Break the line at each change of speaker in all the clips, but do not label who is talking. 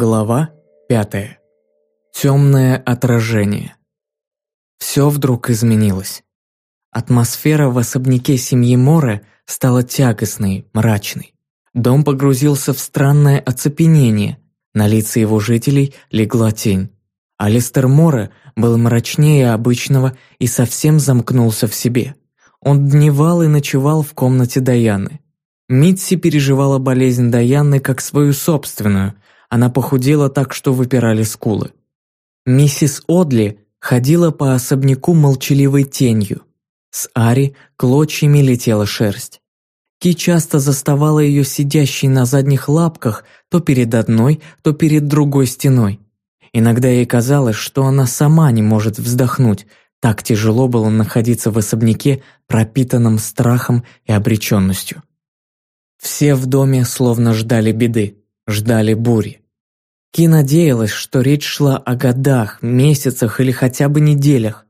Глава пятая. Темное отражение. Все вдруг изменилось. Атмосфера в особняке семьи Море стала тягостной, мрачной. Дом погрузился в странное оцепенение. На лица его жителей легла тень. Алистер Море был мрачнее обычного и совсем замкнулся в себе. Он дневал и ночевал в комнате Даяны. Митси переживала болезнь Даяны как свою собственную – она похудела так, что выпирали скулы. Миссис Одли ходила по особняку молчаливой тенью. С Ари клочьями летела шерсть. Ки часто заставала ее сидящей на задних лапках то перед одной, то перед другой стеной. Иногда ей казалось, что она сама не может вздохнуть, так тяжело было находиться в особняке, пропитанном страхом и обреченностью. Все в доме словно ждали беды ждали бури. Ки надеялась, что речь шла о годах, месяцах или хотя бы неделях.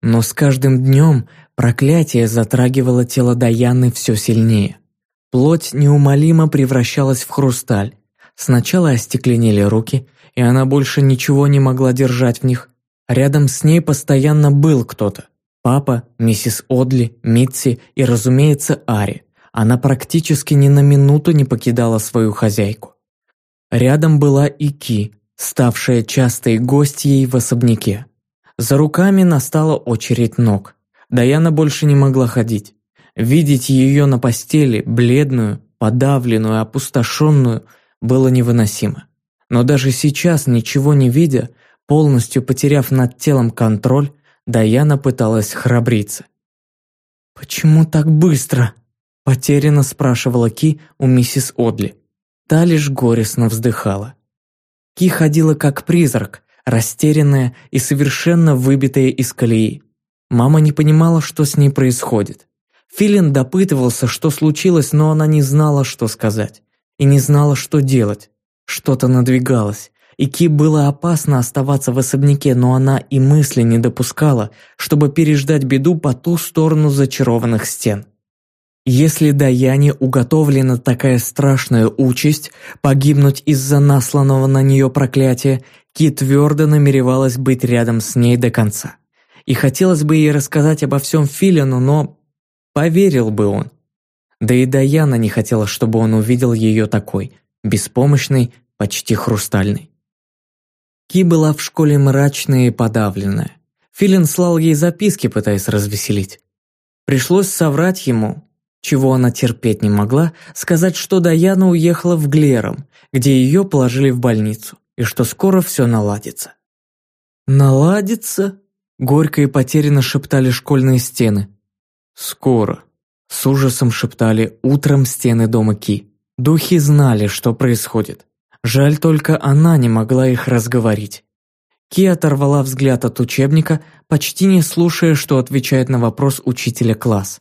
Но с каждым днем проклятие затрагивало тело Даяны все сильнее. Плоть неумолимо превращалась в хрусталь. Сначала остекленели руки, и она больше ничего не могла держать в них. Рядом с ней постоянно был кто-то. Папа, миссис Одли, Митси и, разумеется, Ари. Она практически ни на минуту не покидала свою хозяйку. Рядом была и Ки, ставшая частой гостьей в особняке. За руками настала очередь ног. Даяна больше не могла ходить. Видеть ее на постели, бледную, подавленную, опустошенную, было невыносимо. Но даже сейчас, ничего не видя, полностью потеряв над телом контроль, Даяна пыталась храбриться. «Почему так быстро?» – потерянно спрашивала Ки у миссис Одли. Та лишь горестно вздыхала. Ки ходила как призрак, растерянная и совершенно выбитая из колеи. Мама не понимала, что с ней происходит. Филин допытывался, что случилось, но она не знала, что сказать. И не знала, что делать. Что-то надвигалось. И Ки было опасно оставаться в особняке, но она и мысли не допускала, чтобы переждать беду по ту сторону зачарованных стен. Если Даяне уготовлена такая страшная участь погибнуть из-за насланного на нее проклятия, Ки твердо намеревалась быть рядом с ней до конца. И хотелось бы ей рассказать обо всем Филину, но поверил бы он. Да и Даяна не хотела, чтобы он увидел ее такой, беспомощной, почти хрустальной. Ки была в школе мрачная и подавленная. Филин слал ей записки, пытаясь развеселить. Пришлось соврать ему, чего она терпеть не могла, сказать, что Даяна уехала в Глером, где ее положили в больницу, и что скоро все наладится. «Наладится?» – горько и потерянно шептали школьные стены. «Скоро», – с ужасом шептали утром стены дома Ки. Духи знали, что происходит. Жаль только она не могла их разговорить. Ки оторвала взгляд от учебника, почти не слушая, что отвечает на вопрос учителя класс.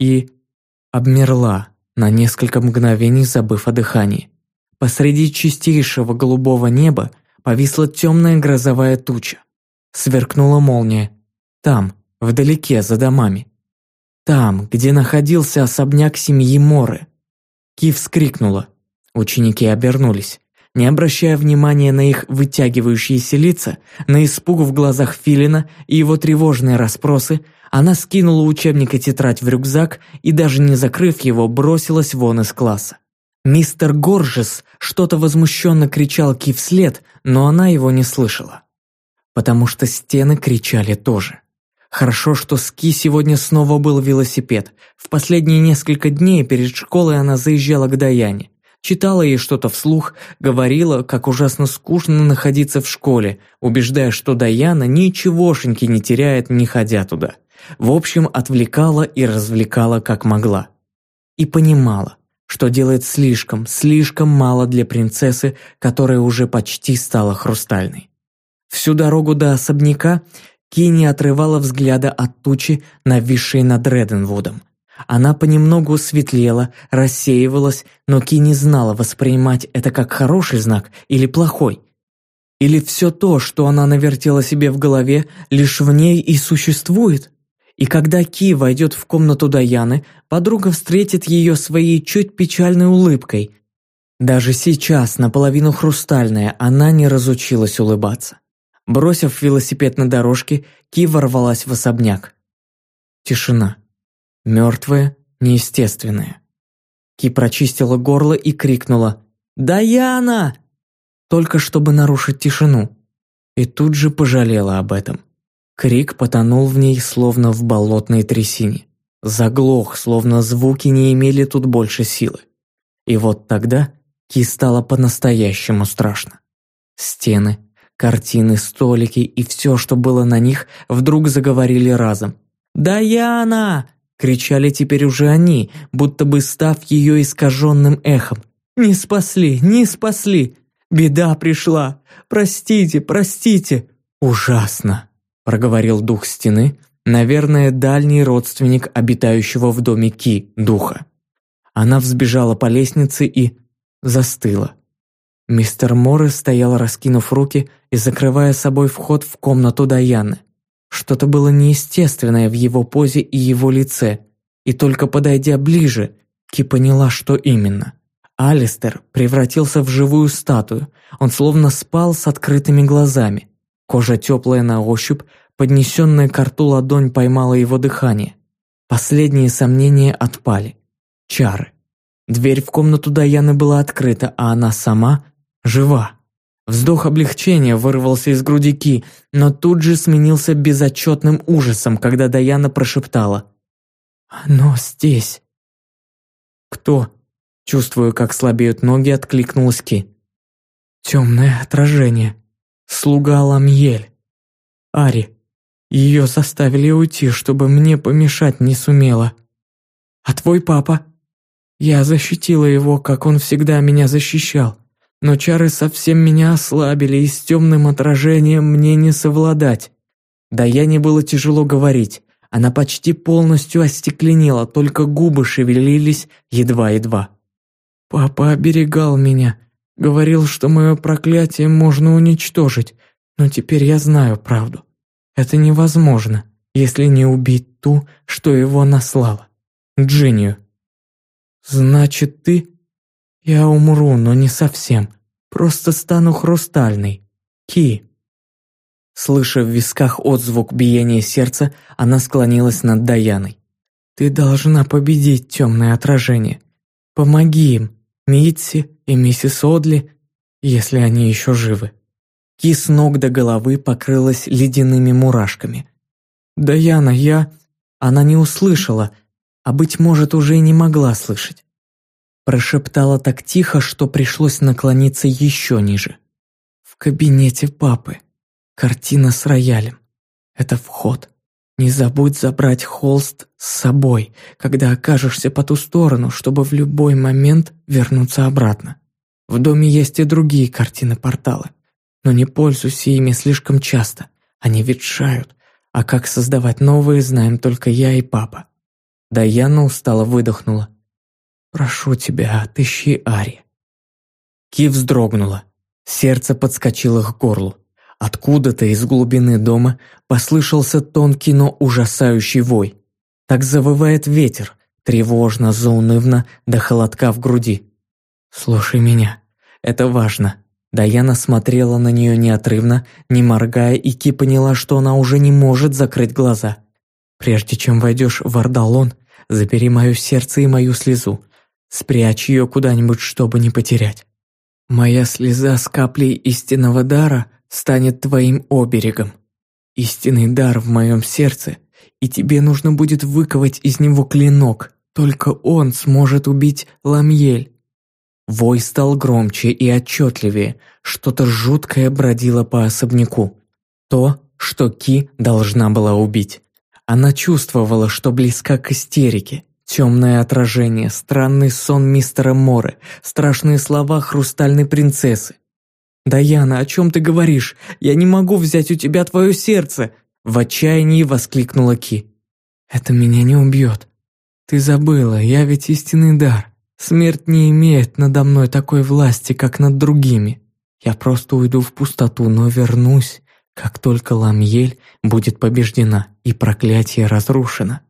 И обмерла, на несколько мгновений забыв о дыхании. Посреди чистейшего голубого неба повисла темная грозовая туча. Сверкнула молния. Там, вдалеке, за домами. Там, где находился особняк семьи Моры. Ки вскрикнула. Ученики обернулись. Не обращая внимания на их вытягивающиеся лица, на испуг в глазах Филина и его тревожные расспросы, она скинула учебник и тетрадь в рюкзак и, даже не закрыв его, бросилась вон из класса. Мистер Горжес что-то возмущенно кричал Ки вслед, но она его не слышала. Потому что стены кричали тоже. Хорошо, что с Ки сегодня снова был велосипед. В последние несколько дней перед школой она заезжала к Даяне. Читала ей что-то вслух, говорила, как ужасно скучно находиться в школе, убеждая, что Даяна ничегошеньки не теряет, не ходя туда. В общем, отвлекала и развлекала как могла. И понимала, что делает слишком, слишком мало для принцессы, которая уже почти стала хрустальной. Всю дорогу до особняка Ки отрывала взгляда от тучи, нависшей над Реденвудом. Она понемногу светлела, рассеивалась, но Ки не знала, воспринимать это как хороший знак или плохой. Или все то, что она навертела себе в голове, лишь в ней и существует? И когда Ки войдет в комнату Даяны, подруга встретит ее своей чуть печальной улыбкой. Даже сейчас, наполовину хрустальная, она не разучилась улыбаться. Бросив велосипед на дорожке, Ки ворвалась в особняк. Тишина. Мертвая, неестественная. Ки прочистила горло и крикнула «Даяна!» Только чтобы нарушить тишину. И тут же пожалела об этом. Крик потонул в ней, словно в болотной трясине. Заглох, словно звуки не имели тут больше силы. И вот тогда Ки стало по-настоящему страшно. Стены, картины, столики и все, что было на них, вдруг заговорили разом. «Даяна!» – кричали теперь уже они, будто бы став ее искаженным эхом. «Не спасли, не спасли! Беда пришла! Простите, простите!» «Ужасно!» – проговорил дух стены, наверное, дальний родственник обитающего в доме Ки, духа. Она взбежала по лестнице и застыла. Мистер Моррис стоял, раскинув руки и закрывая собой вход в комнату Даяны. Что-то было неестественное в его позе и его лице, и только подойдя ближе, Ки поняла, что именно. Алистер превратился в живую статую, он словно спал с открытыми глазами. Кожа теплая на ощупь, поднесенная к рту ладонь поймала его дыхание. Последние сомнения отпали. Чары. Дверь в комнату Даяны была открыта, а она сама жива. Вздох облегчения вырвался из груди Ки, но тут же сменился безотчетным ужасом, когда Даяна прошептала «Оно здесь». «Кто?» Чувствуя, как слабеют ноги, откликнулась Ки. «Темное отражение. Слуга Ламьель. Ари. Ее заставили уйти, чтобы мне помешать не сумела. А твой папа?» Я защитила его, как он всегда меня защищал. Но чары совсем меня ослабили, и с темным отражением мне не совладать. Да я не было тяжело говорить. Она почти полностью остекленела, только губы шевелились едва-едва. Папа оберегал меня, говорил, что мое проклятие можно уничтожить, но теперь я знаю правду. Это невозможно, если не убить ту, что его наслала. Джинию. «Значит, ты...» «Я умру, но не совсем. Просто стану хрустальной. Ки». Слыша в висках отзвук биения сердца, она склонилась над Даяной. «Ты должна победить темное отражение. Помоги им, Митси и миссис Одли, если они еще живы». Ки с ног до головы покрылась ледяными мурашками. «Даяна, я...» Она не услышала, а, быть может, уже и не могла слышать. Прошептала так тихо, что пришлось наклониться еще ниже. В кабинете папы. Картина с роялем. Это вход. Не забудь забрать холст с собой, когда окажешься по ту сторону, чтобы в любой момент вернуться обратно. В доме есть и другие картины-порталы, но не пользуйся ими слишком часто, они ветшают, а как создавать новые, знаем только я и папа. Даяна устало выдохнула. «Прошу тебя, отыщи Ари». Ки вздрогнула. Сердце подскочило к горлу. Откуда-то из глубины дома послышался тонкий, но ужасающий вой. Так завывает ветер, тревожно, заунывно, до холодка в груди. «Слушай меня, это важно». Даяна смотрела на нее неотрывно, не моргая, и Ки поняла, что она уже не может закрыть глаза. «Прежде чем войдешь в Ардалон, Забери мое сердце и мою слезу. Спрячь ее куда-нибудь, чтобы не потерять. Моя слеза с каплей истинного дара станет твоим оберегом. Истинный дар в моем сердце, и тебе нужно будет выковать из него клинок. Только он сможет убить Ламьель. Вой стал громче и отчетливее, что-то жуткое бродило по особняку. То, что Ки должна была убить. Она чувствовала, что близка к истерике. Темное отражение, странный сон мистера Моры, страшные слова хрустальной принцессы. «Даяна, о чем ты говоришь? Я не могу взять у тебя твое сердце!» В отчаянии воскликнула Ки. «Это меня не убьет. Ты забыла, я ведь истинный дар. Смерть не имеет надо мной такой власти, как над другими. Я просто уйду в пустоту, но вернусь как только Ламьель будет побеждена и проклятие разрушено.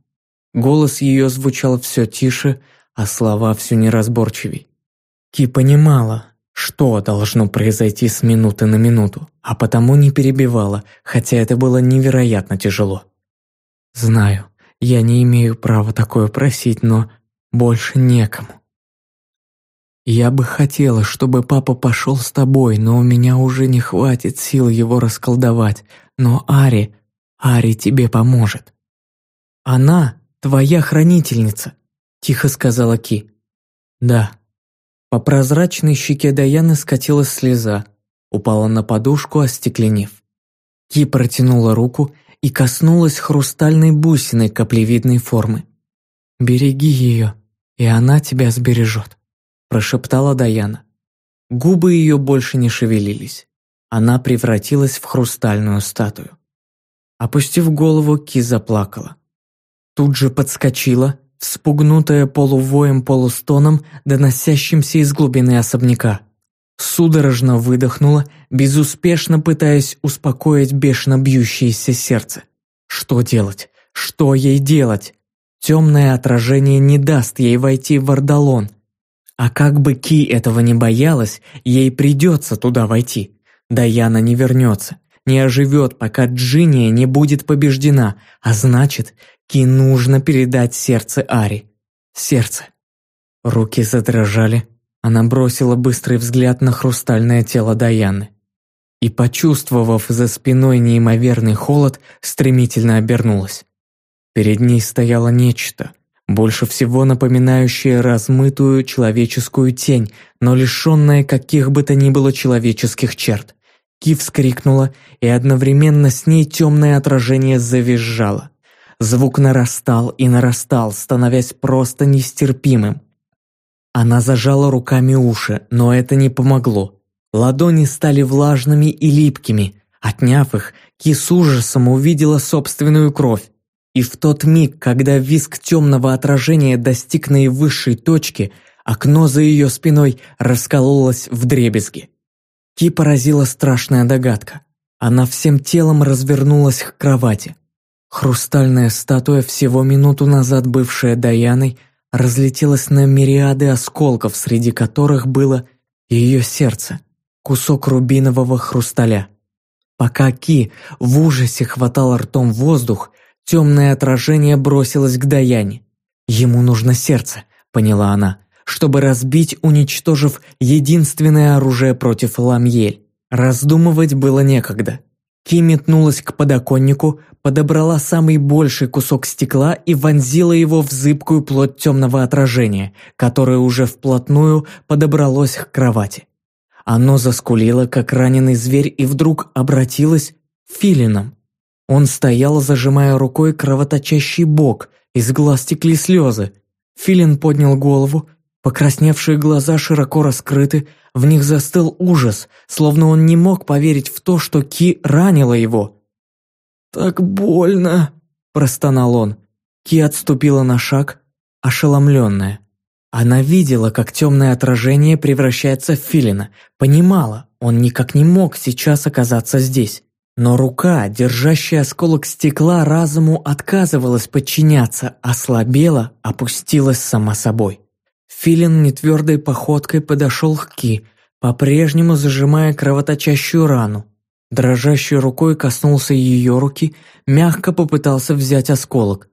Голос ее звучал все тише, а слова все неразборчивей. Ки понимала, что должно произойти с минуты на минуту, а потому не перебивала, хотя это было невероятно тяжело. «Знаю, я не имею права такое просить, но больше некому». «Я бы хотела, чтобы папа пошел с тобой, но у меня уже не хватит сил его расколдовать. Но Ари, Ари тебе поможет». «Она твоя хранительница», – тихо сказала Ки. «Да». По прозрачной щеке Даяны скатилась слеза, упала на подушку, остекленев. Ки протянула руку и коснулась хрустальной бусиной каплевидной формы. «Береги ее, и она тебя сбережет», – прошептала Даяна. Губы ее больше не шевелились. Она превратилась в хрустальную статую. Опустив голову, Ки заплакала. Тут же подскочила, спугнутая полувоем-полустоном, доносящимся из глубины особняка. Судорожно выдохнула, безуспешно пытаясь успокоить бешено бьющееся сердце. Что делать? Что ей делать? Темное отражение не даст ей войти в Ардалон. А как бы Ки этого не боялась, ей придется туда войти. Даяна не вернется, не оживет, пока Джиния не будет побеждена, а значит, Ки нужно передать сердце Ари. Сердце. Руки задрожали. Она бросила быстрый взгляд на хрустальное тело Даяны. И, почувствовав за спиной неимоверный холод, стремительно обернулась. Перед ней стояло нечто, больше всего напоминающее размытую человеческую тень, но лишенное каких бы то ни было человеческих черт. Ки вскрикнула, и одновременно с ней темное отражение завизжало. Звук нарастал и нарастал, становясь просто нестерпимым. Она зажала руками уши, но это не помогло. Ладони стали влажными и липкими. Отняв их, Ки с ужасом увидела собственную кровь. И в тот миг, когда визг темного отражения достиг наивысшей точки, окно за ее спиной раскололось в дребезги. Ки поразила страшная догадка. Она всем телом развернулась к кровати. Хрустальная статуя, всего минуту назад бывшая Даяной, разлетелась на мириады осколков, среди которых было ее сердце, кусок рубинового хрусталя. Пока Ки в ужасе хватал ртом воздух, темное отражение бросилось к Даяне. «Ему нужно сердце», — поняла она, чтобы разбить, уничтожив единственное оружие против Ламьель. Раздумывать было некогда. Ки метнулась к подоконнику, подобрала самый большой кусок стекла и вонзила его в зыбкую плоть темного отражения, которое уже вплотную подобралось к кровати. Оно заскулило, как раненый зверь, и вдруг обратилось филином. Он стоял, зажимая рукой кровоточащий бок, из глаз текли слезы. Филин поднял голову, покрасневшие глаза широко раскрыты, в них застыл ужас, словно он не мог поверить в то, что Ки ранила его. «Так больно!» – простонал он. Ки отступила на шаг, ошеломленная. Она видела, как темное отражение превращается в филина, понимала, он никак не мог сейчас оказаться здесь. Но рука, держащая осколок стекла, разуму отказывалась подчиняться, ослабела, опустилась сама собой. Филин нетвердой походкой подошел к Ки, по-прежнему зажимая кровоточащую рану. Дрожащей рукой коснулся ее руки, мягко попытался взять осколок.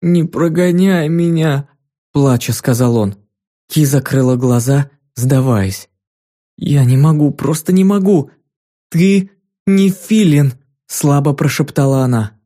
«Не прогоняй меня!» – плача сказал он. Ки закрыла глаза, сдаваясь. «Я не могу, просто не могу! Ты не филин!» – слабо прошептала она.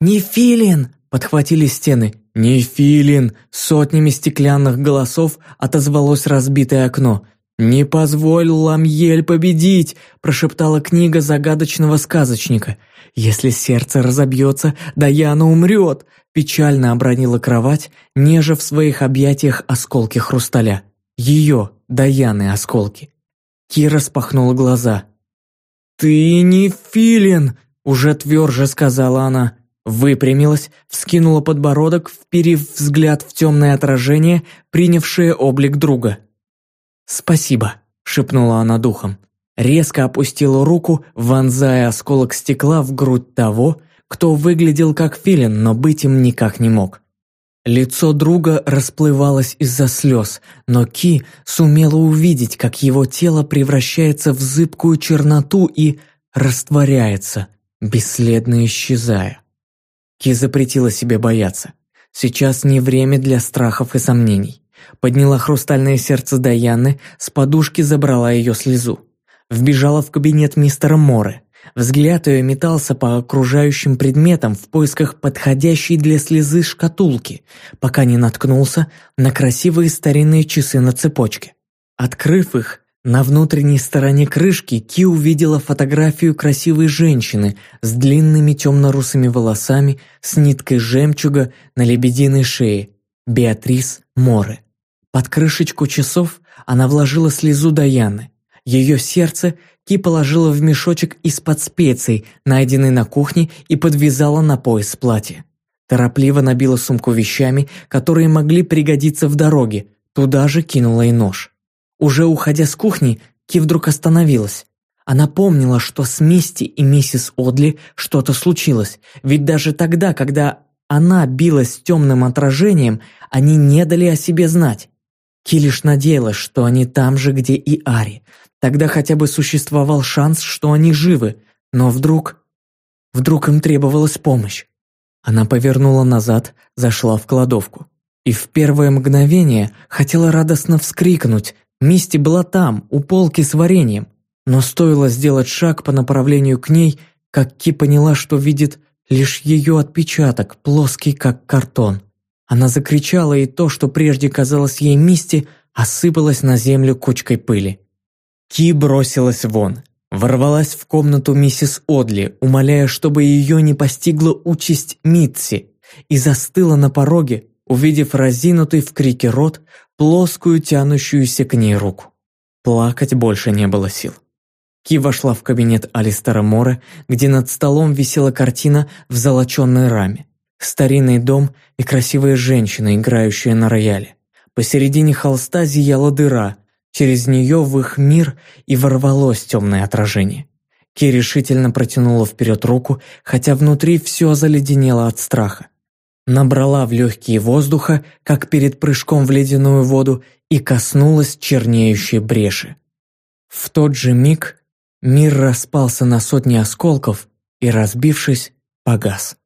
«Не филин!» – подхватили стены. «Не филин!» – сотнями стеклянных голосов отозвалось разбитое окно – «Не позволь Ламьель победить!» – прошептала книга загадочного сказочника. «Если сердце разобьется, Даяна умрет!» – печально обронила кровать, неже в своих объятиях осколки хрусталя. Ее, Даяны, осколки. Кира распахнула глаза. «Ты не филин!» – уже тверже сказала она. Выпрямилась, вскинула подбородок, вперив взгляд в темное отражение, принявшее облик друга. «Спасибо», – шепнула она духом. Резко опустила руку, вонзая осколок стекла в грудь того, кто выглядел как филин, но быть им никак не мог. Лицо друга расплывалось из-за слез, но Ки сумела увидеть, как его тело превращается в зыбкую черноту и растворяется, бесследно исчезая. Ки запретила себе бояться. Сейчас не время для страхов и сомнений. Подняла хрустальное сердце Даяны, с подушки забрала ее слезу. Вбежала в кабинет мистера Море. Взгляд ее метался по окружающим предметам в поисках подходящей для слезы шкатулки, пока не наткнулся на красивые старинные часы на цепочке. Открыв их, на внутренней стороне крышки Ки увидела фотографию красивой женщины с длинными темно-русыми волосами, с ниткой жемчуга на лебединой шее, Беатрис Море. Под крышечку часов она вложила слезу Даяны. Ее сердце Ки положила в мешочек из-под специй, найденный на кухне, и подвязала на пояс платья. Торопливо набила сумку вещами, которые могли пригодиться в дороге, туда же кинула и нож. Уже уходя с кухни, Ки вдруг остановилась. Она помнила, что с Мисти и миссис Одли что-то случилось, ведь даже тогда, когда она билась с темным отражением, они не дали о себе знать. Ки лишь надеялась, что они там же, где и Ари, Тогда хотя бы существовал шанс, что они живы, но вдруг... Вдруг им требовалась помощь. Она повернула назад, зашла в кладовку. И в первое мгновение хотела радостно вскрикнуть. Мисти была там, у полки с вареньем. Но стоило сделать шаг по направлению к ней, как Ки поняла, что видит лишь ее отпечаток, плоский как картон. Она закричала, и то, что прежде казалось ей Мисти, осыпалось на землю кучкой пыли. Ки бросилась вон, ворвалась в комнату миссис Одли, умоляя, чтобы ее не постигла участь Митси, и застыла на пороге, увидев разинутый в крике рот, плоскую тянущуюся к ней руку. Плакать больше не было сил. Ки вошла в кабинет Алистера Мора, где над столом висела картина в золоченной раме. Старинный дом и красивая женщина, играющая на рояле. Посередине холста зияла дыра, Через нее в их мир и ворвалось темное отражение. Ки решительно протянула вперед руку, хотя внутри все заледенело от страха. Набрала в легкие воздуха, как перед прыжком в ледяную воду, и коснулась чернеющей бреши. В тот же миг мир распался на сотни осколков и, разбившись, погас.